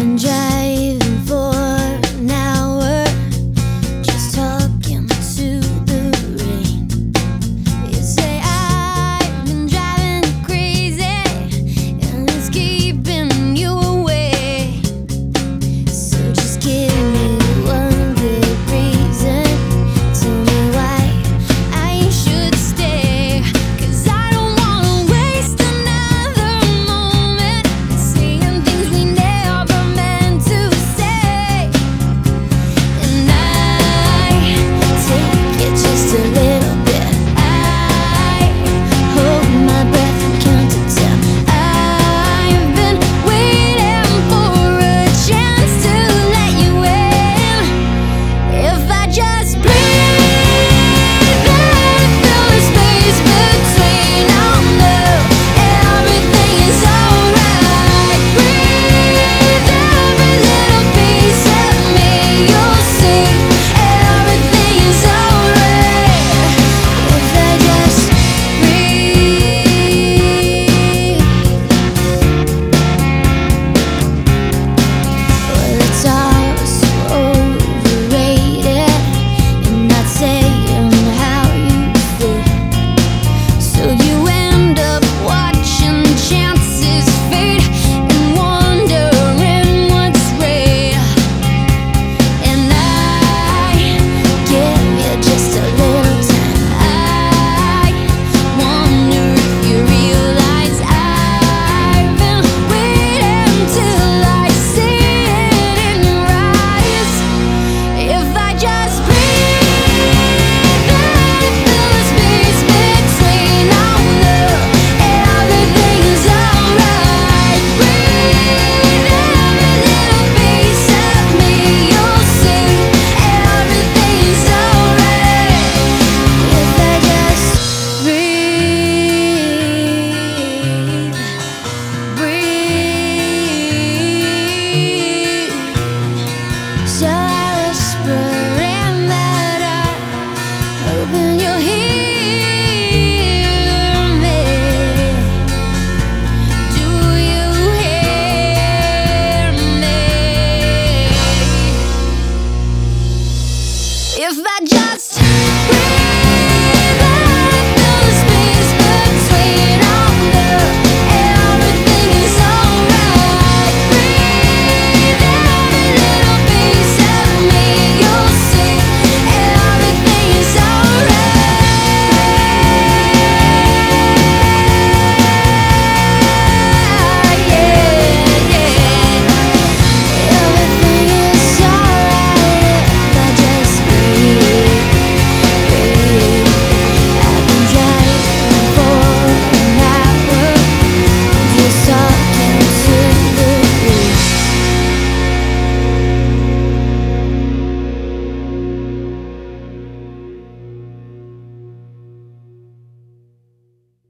and jazz.